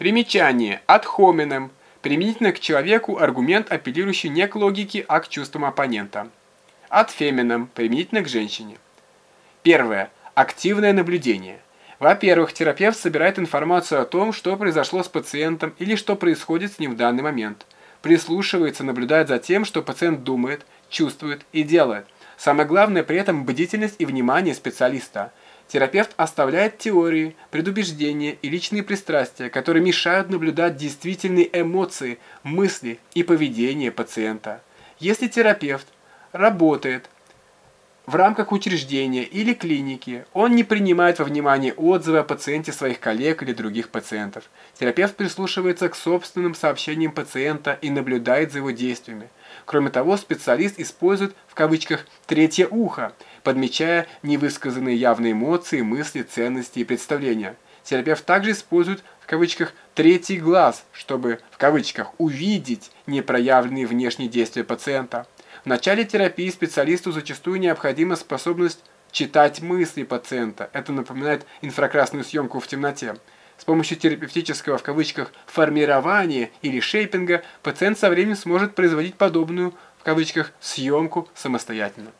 Примечание. Ad hominem. Применительно к человеку аргумент, апеллирующий не к логике, а к чувствам оппонента. Ad feminam. Применительно к женщине. Первое. Активное наблюдение. Во-первых, терапевт собирает информацию о том, что произошло с пациентом или что происходит с ним в данный момент. Прислушивается, наблюдает за тем, что пациент думает, чувствует и делает. Самое главное при этом бдительность и внимание специалиста. Терапевт оставляет теории, предубеждения и личные пристрастия, которые мешают наблюдать действительные эмоции, мысли и поведение пациента. Если терапевт работает в рамках учреждения или клиники, он не принимает во внимание отзывы о пациенте своих коллег или других пациентов. Терапевт прислушивается к собственным сообщениям пациента и наблюдает за его действиями. Кроме того, специалист использует в кавычках «третье ухо», подмечая невысказанные явные эмоции, мысли, ценности и представления. Терапевт также использует в кавычках «третий глаз», чтобы в кавычках «увидеть» непроявленные внешние действия пациента. В начале терапии специалисту зачастую необходима способность читать мысли пациента. Это напоминает инфракрасную съемку в темноте. С помощью терапевтического в кавычках формирования или шейпинга пациент со временем сможет производить подобную в кавычках съемку самостоятельно.